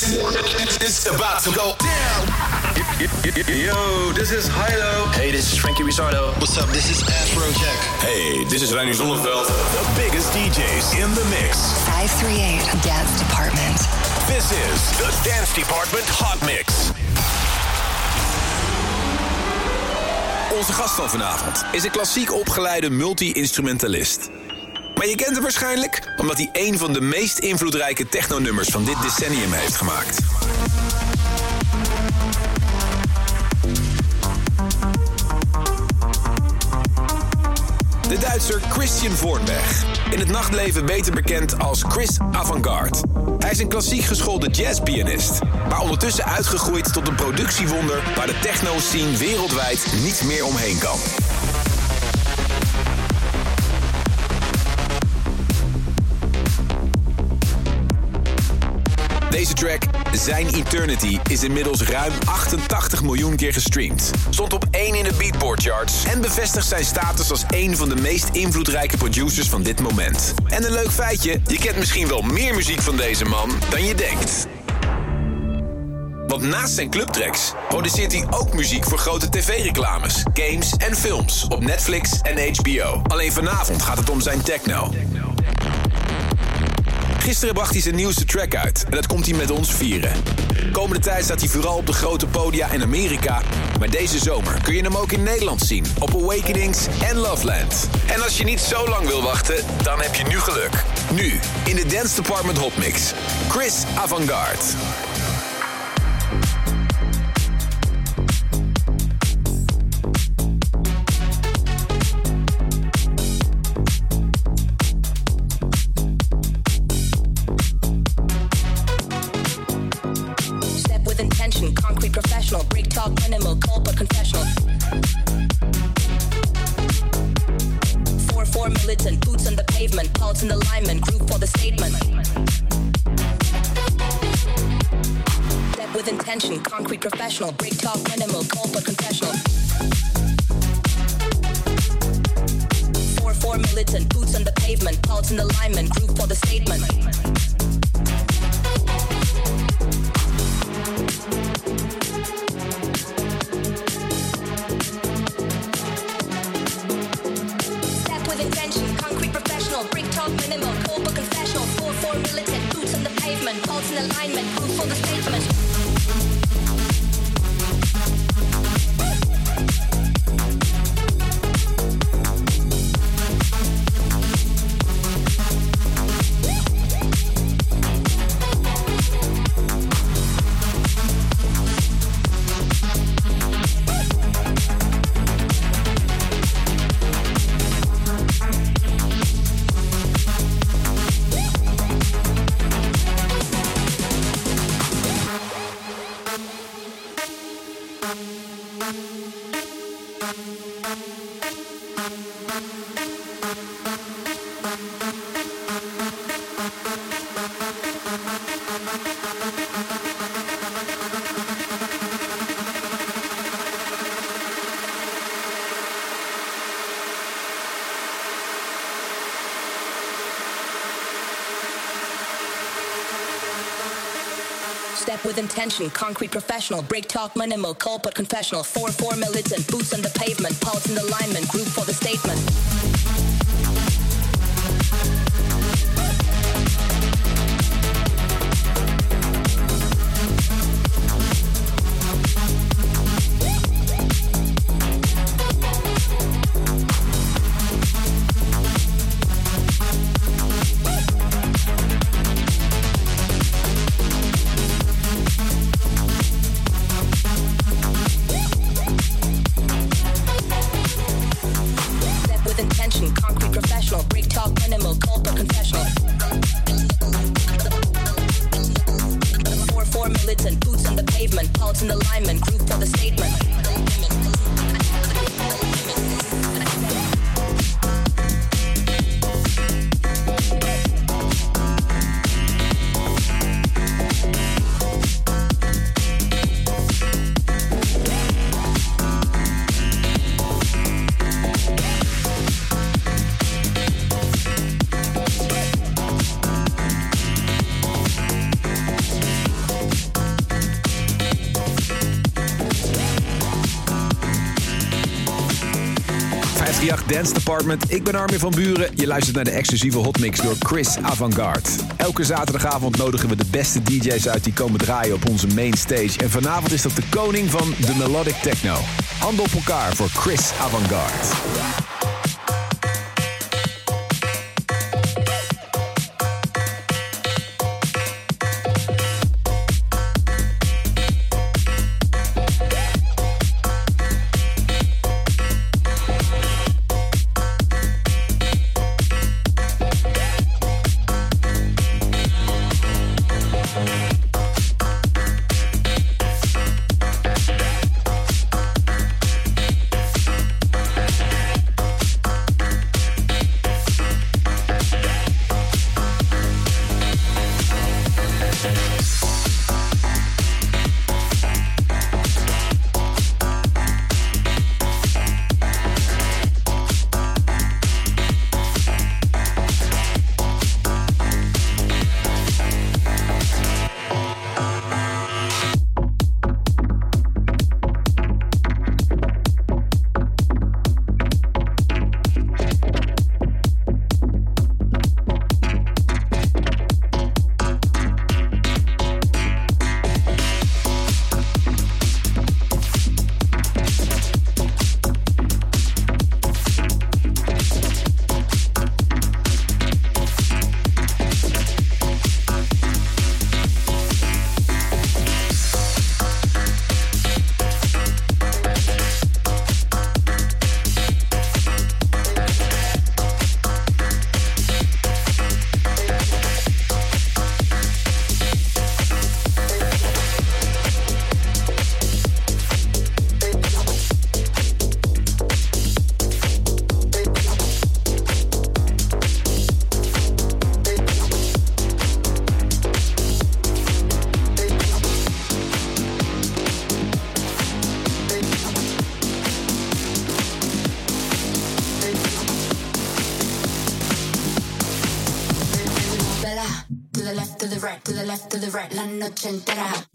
It's about to go down. Yo, this is Hilo. Hey, this is Frankie Rizzardo. What's up? This is Afrojack. Hey, this is Reinier Zonneveld. The biggest DJs in the mix. 538 Dance Department. This is the Dance Department Hot Mix. Onze gast van vanavond is een klassiek opgeleide multi-instrumentalist. Maar je kent hem waarschijnlijk omdat hij een van de meest invloedrijke techno-nummers van dit decennium heeft gemaakt. De Duitser Christian Vornberg. In het nachtleven beter bekend als Chris Avantgarde. Hij is een klassiek geschoolde jazzpianist. Maar ondertussen uitgegroeid tot een productiewonder waar de techno-scene wereldwijd niet meer omheen kan. Deze track, Zijn Eternity, is inmiddels ruim 88 miljoen keer gestreamd. Stond op 1 in de Beatport charts en bevestigt zijn status als een van de meest invloedrijke producers van dit moment. En een leuk feitje, je kent misschien wel meer muziek van deze man dan je denkt. Want naast zijn clubtracks produceert hij ook muziek voor grote tv-reclames, games en films op Netflix en HBO. Alleen vanavond gaat het om zijn techno. Gisteren bracht hij zijn nieuwste track uit en dat komt hij met ons vieren. Komende tijd staat hij vooral op de grote podia in Amerika, maar deze zomer kun je hem ook in Nederland zien op Awakenings en Loveland. En als je niet zo lang wil wachten, dan heb je nu geluk. Nu in de Dance Department Hotmix, Chris Avantgarde. With intention, concrete professional, break talk minimal, but confessional, 4-4 militant, boots on the pavement, pulse in alignment, group for the statement. Dance Department. Ik ben Armin van Buren. Je luistert naar de exclusieve hotmix door Chris Avantgarde. Elke zaterdagavond nodigen we de beste DJ's uit die komen draaien op onze main stage. En vanavond is dat de koning van de melodic techno. Handen op elkaar voor Chris Avantgarde. Noche entera.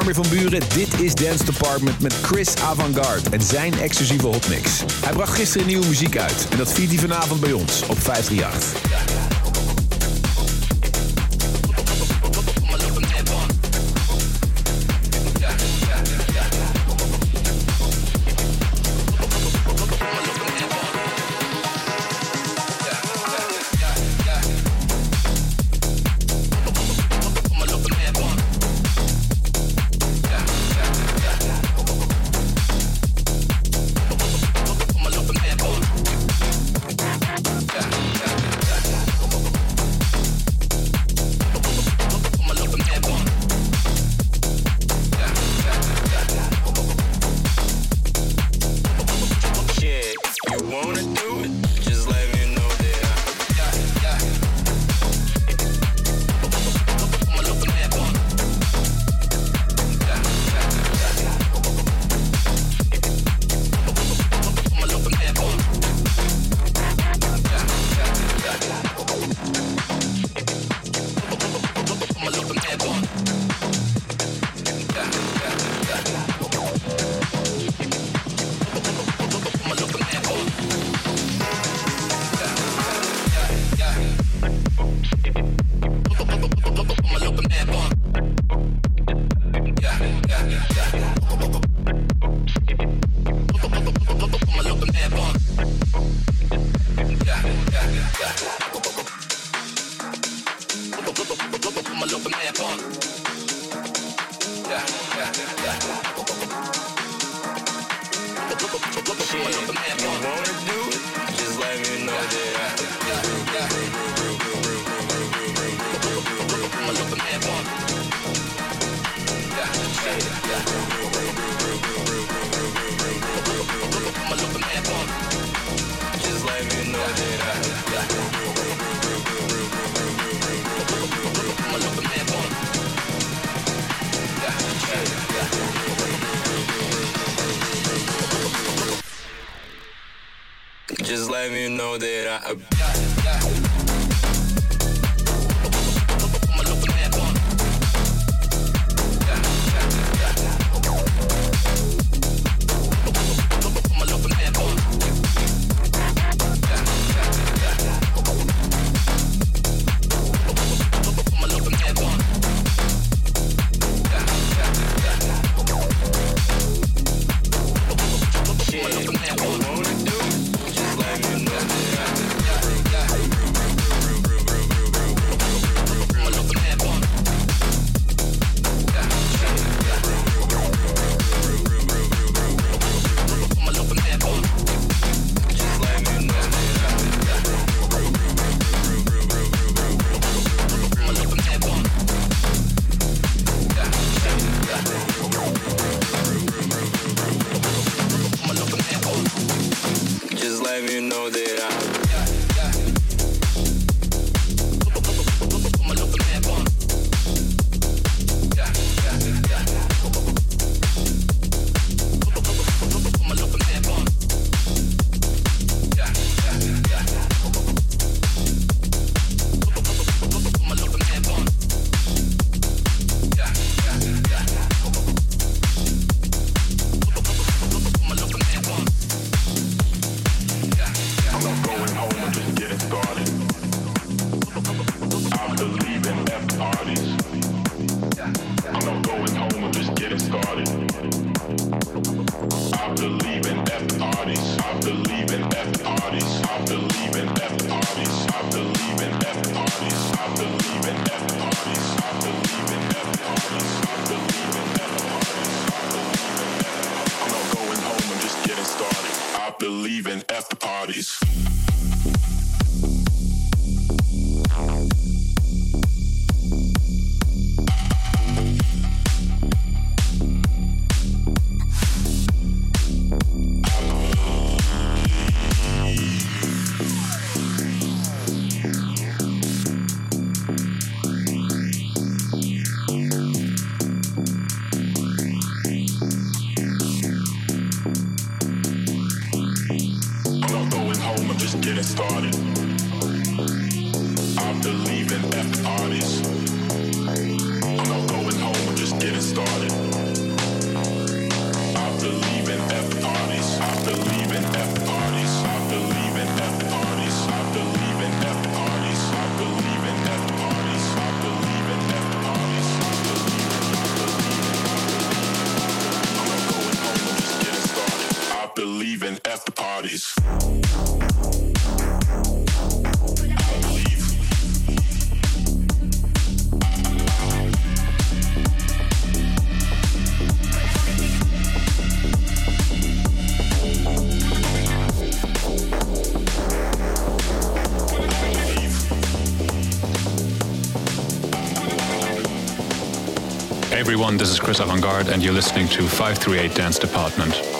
Armin van Buren. Dit is Dance Department met Chris Avantgarde en zijn exclusieve hotmix. Hij bracht gisteren nieuwe muziek uit en dat viert hij vanavond bij ons op 538. Know that I. believe in after parties. Everyone, this is Chris Avantgarde, and you're listening to 538 Dance Department.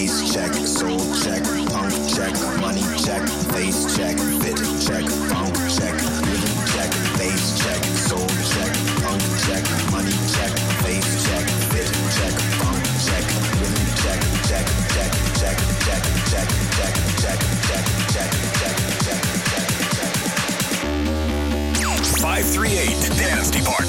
Bass check, soul check, punk check, money check, face check, fit check, funk check, rhythm check, bass check, soul check, punk check, money check, face check, fit check, funk check, rhythm check, check, check, check, check, check, check, check, check, check, check, check, check, check. 538 Dance Department.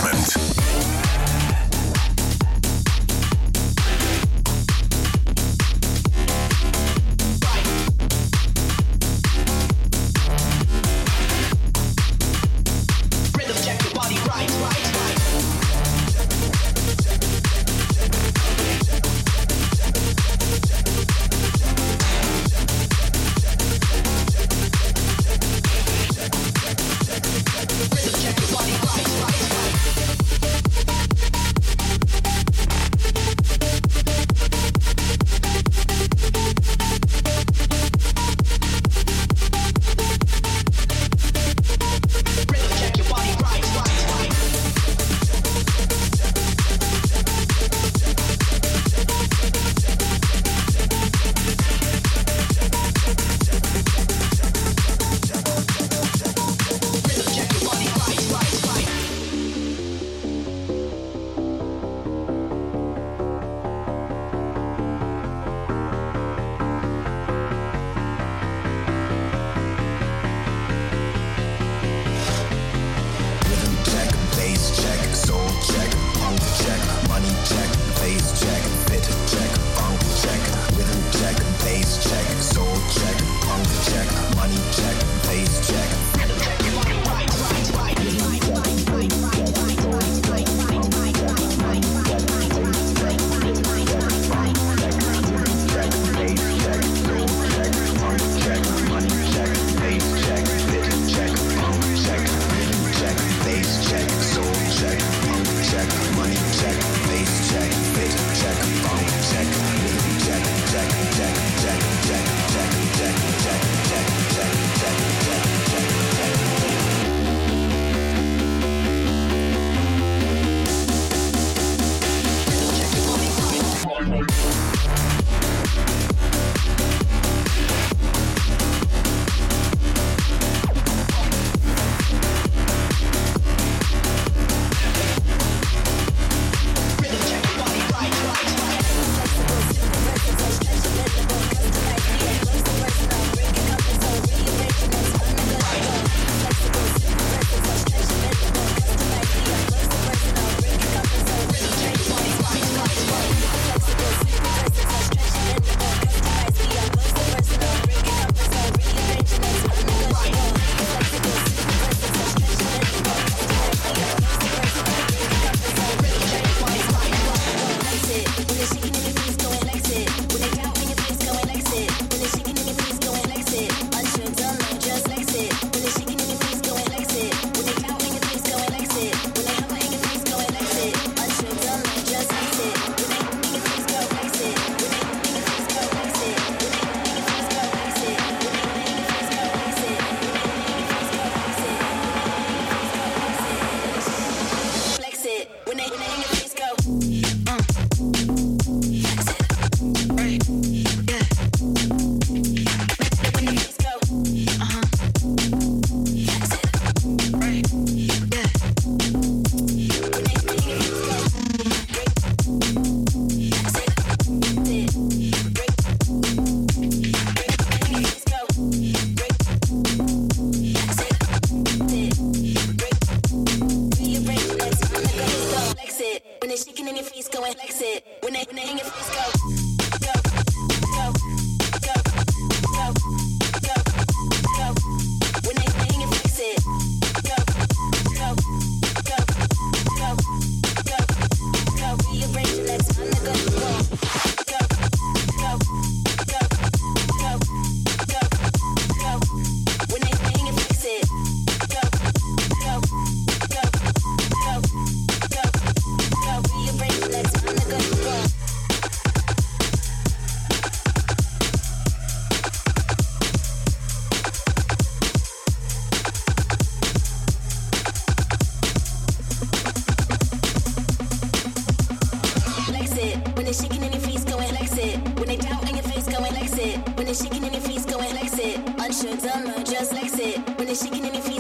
they shaking in your face, go and flex it. When they doubt in your face, go and flex it. When they shaking in your face, go and flex it. Unsure, dumber, just flex it. When they shaking in your face.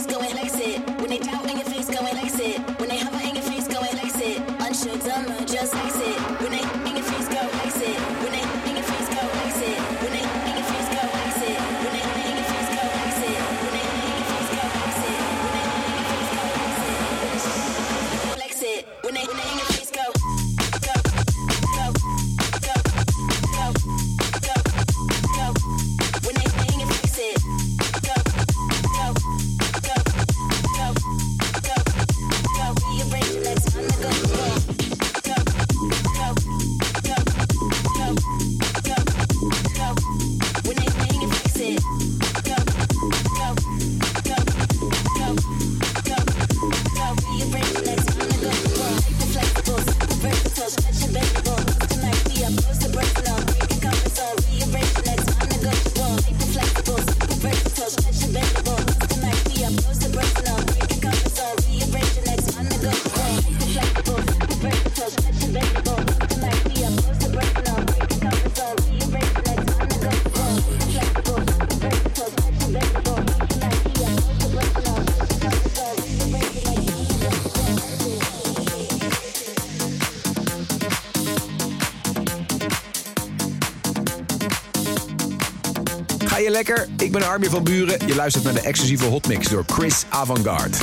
Ik ben Armin van Buren. Je luistert naar de exclusieve hotmix door Chris Avantgarde.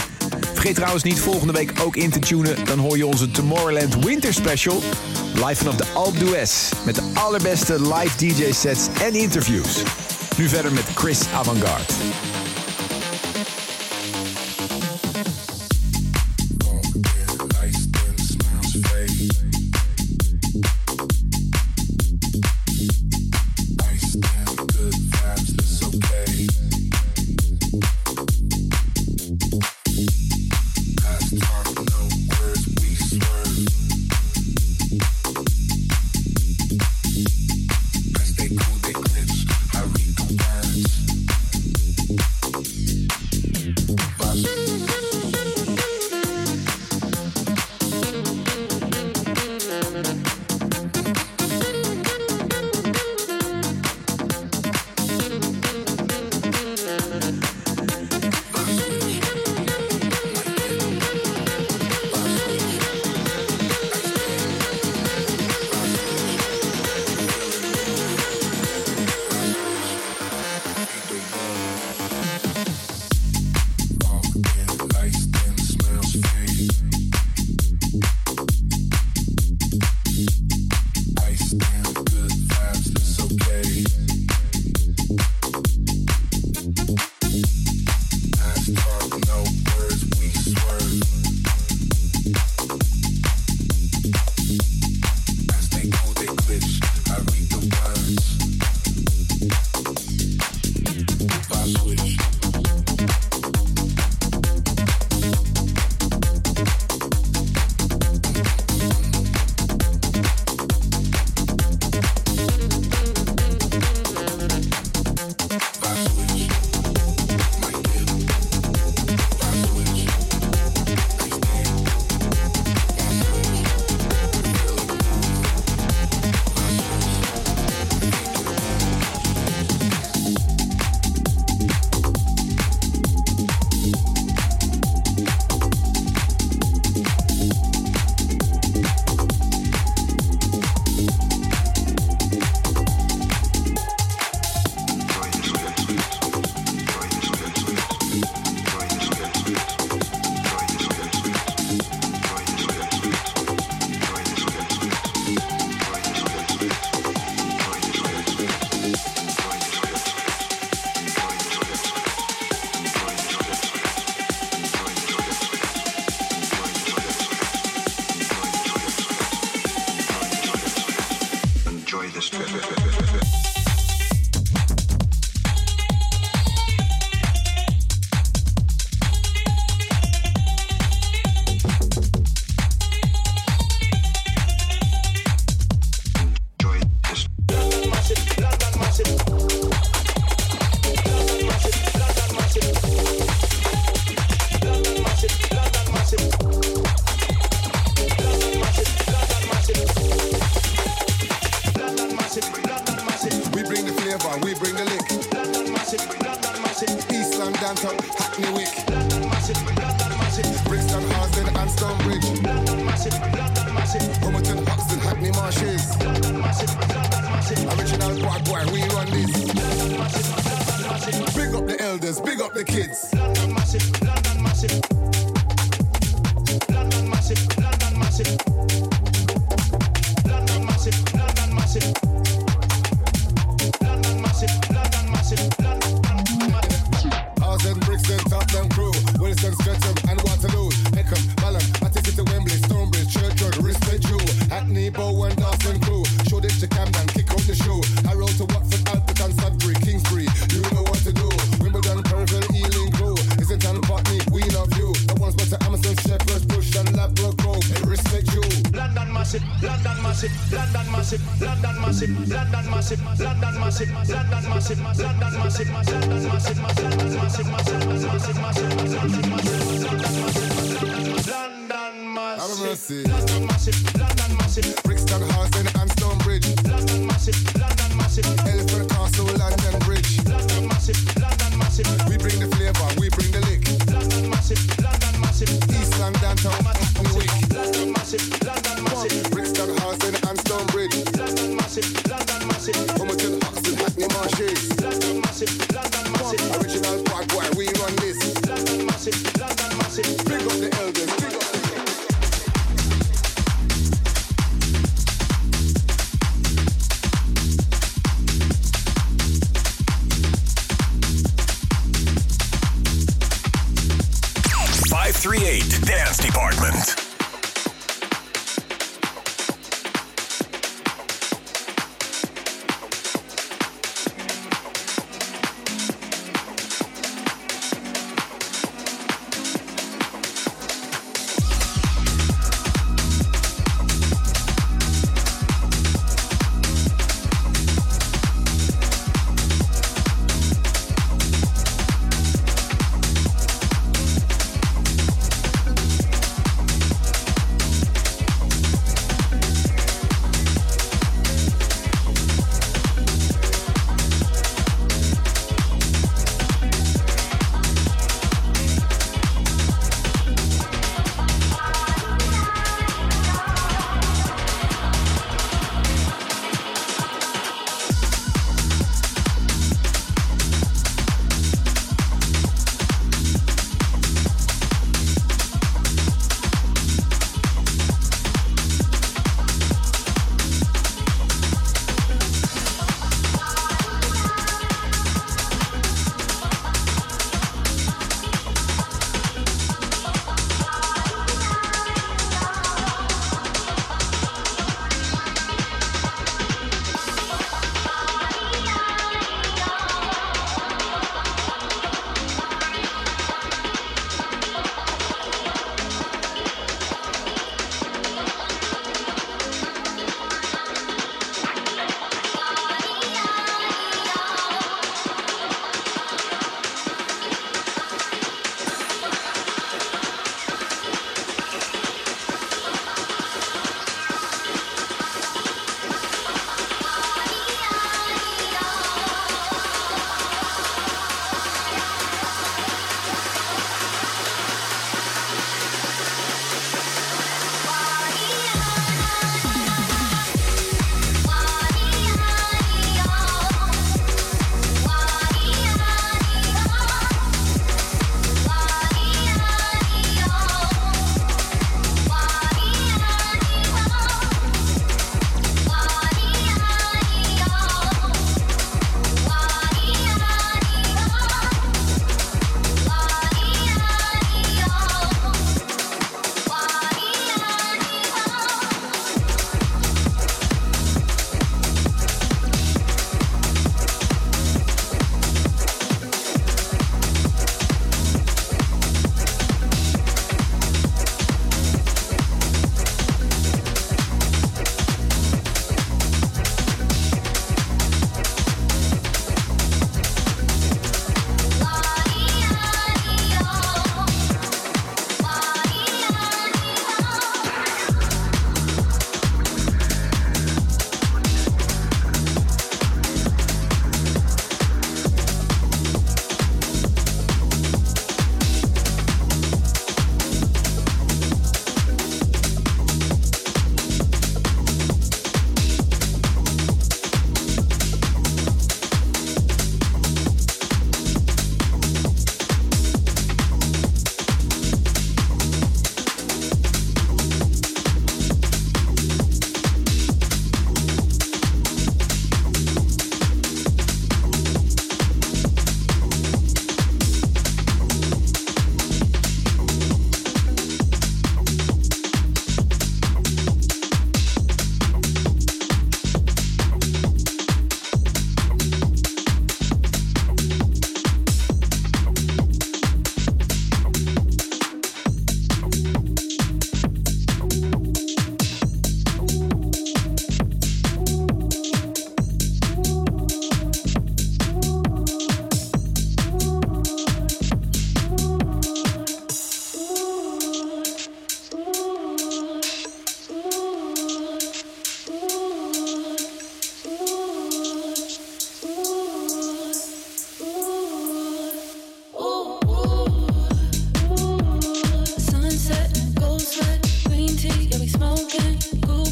Vergeet trouwens niet volgende week ook in te tunen. Dan hoor je onze Tomorrowland Winter Special. Live vanaf de Alpe d'Huez. Met de allerbeste live DJ sets en interviews. Nu verder met Chris Avantgarde.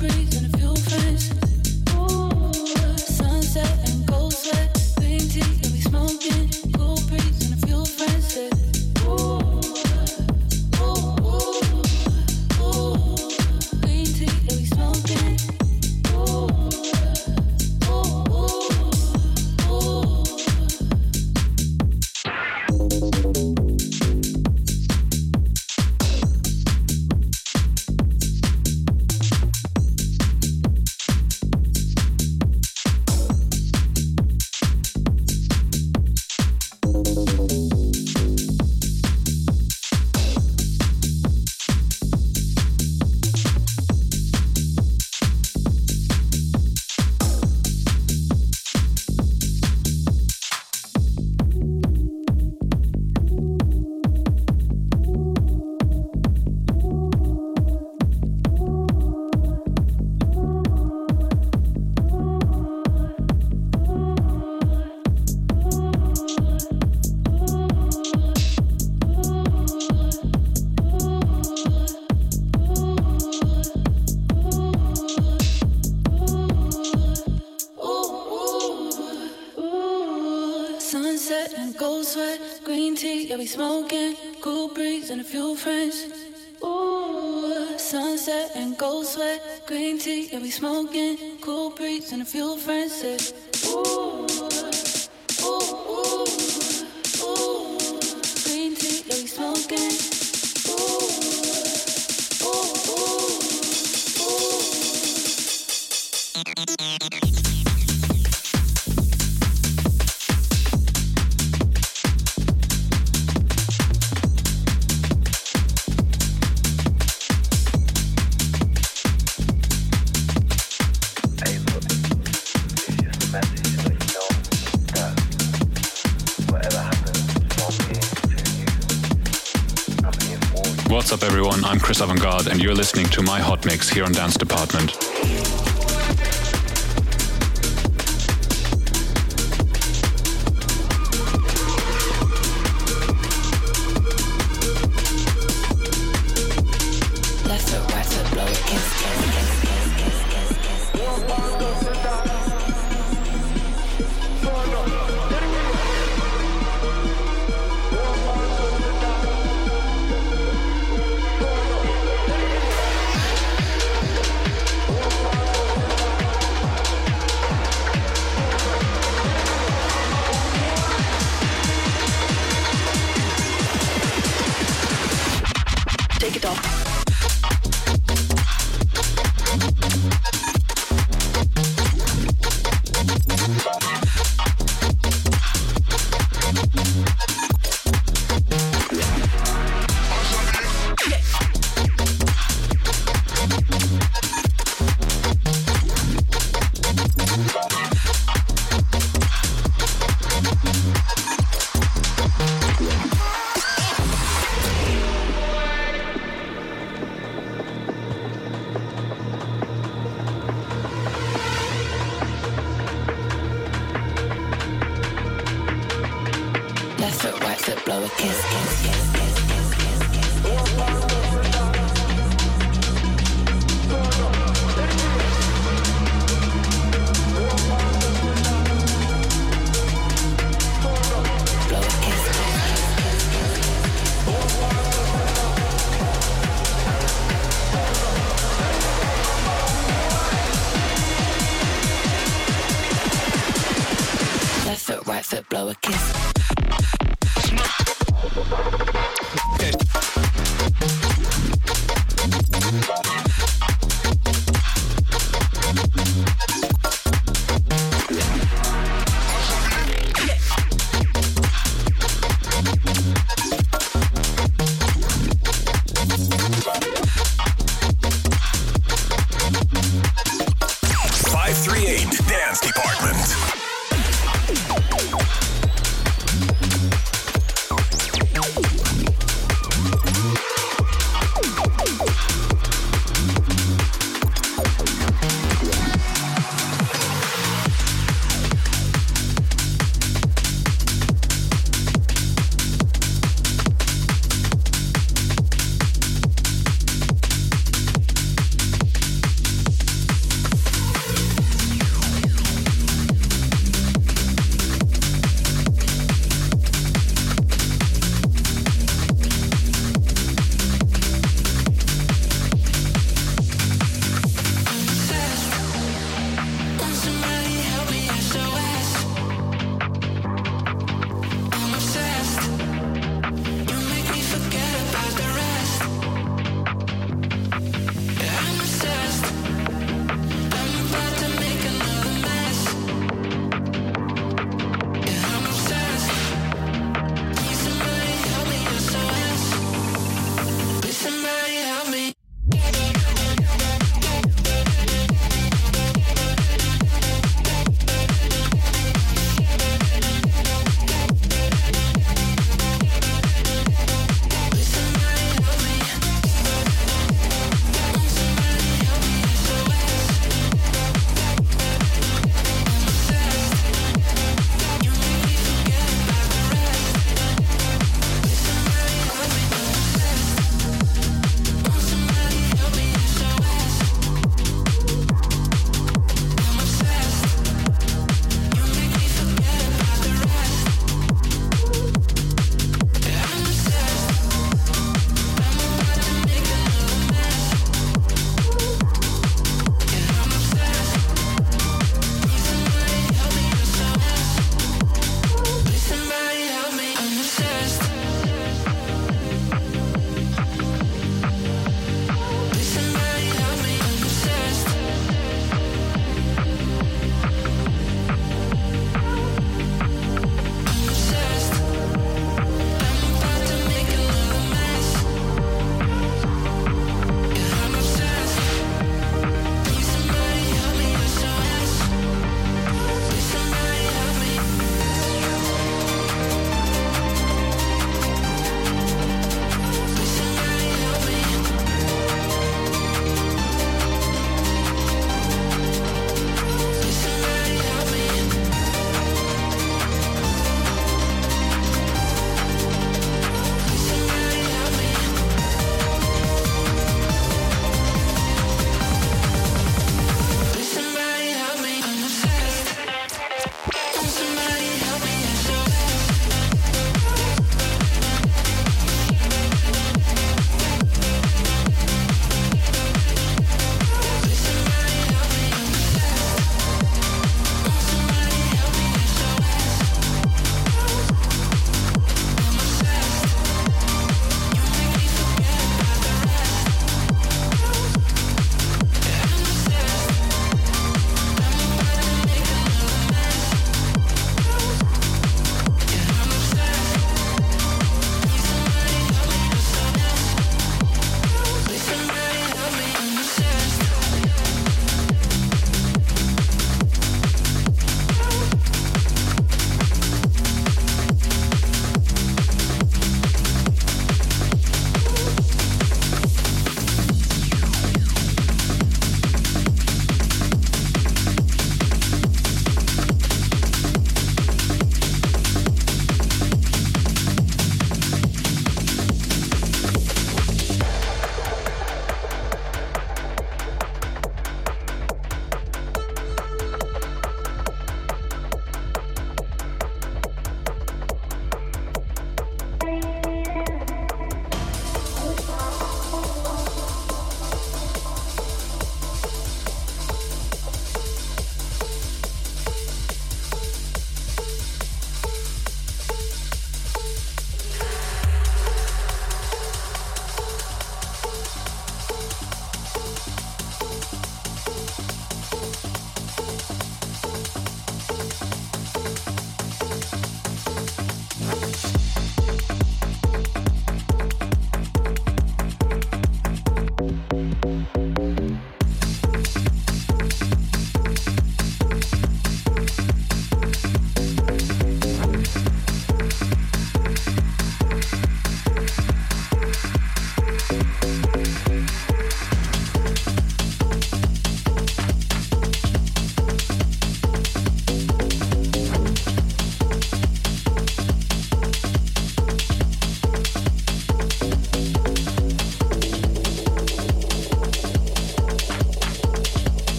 breeze and it yeah, we smoking. Cool breeze and a few friends. Ooh. I'm Chris Avantgarde, and you're listening to my hot mix here on Dance Department.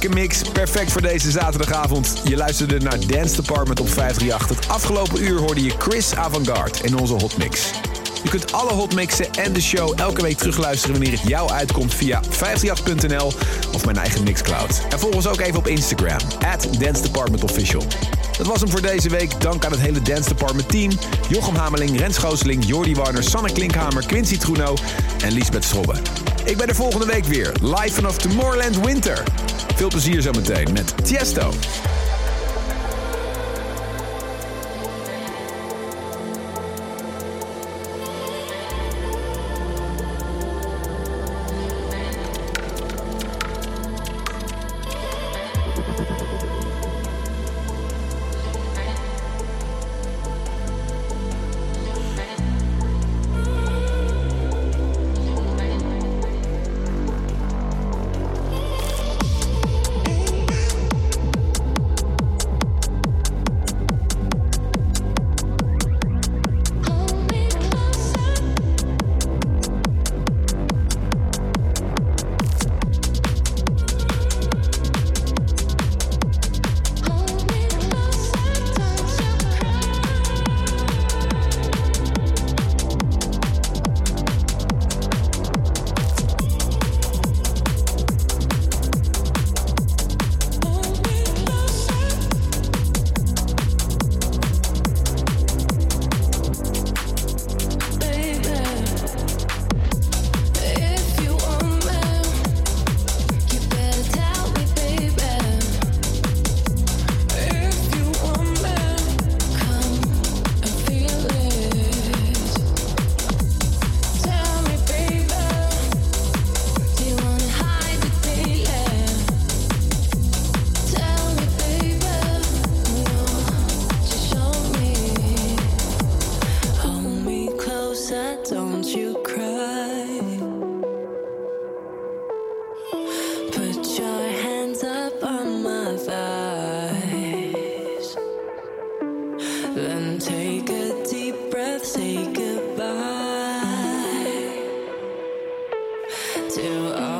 Gekke mix, perfect voor deze zaterdagavond. Je luisterde naar Dance Department op 538. Het afgelopen uur hoorde je Chris Avantgarde in onze hotmix. Je kunt alle hotmixen en de show elke week terugluisteren wanneer het jou uitkomt via 538.nl of mijn eigen Mixcloud. En volg ons ook even op Instagram, at Dance Department Official. Dat was hem voor deze week. Dank aan het hele Dance Department team. Jochem Hameling, Rens Gooseling, Jordi Warner, Sanne Klinkhamer, Quincy Truno en Lisbeth Schrobbe. Ik ben er volgende week weer, live vanaf Tomorrowland Winter. Veel plezier zometeen met Tiesto. to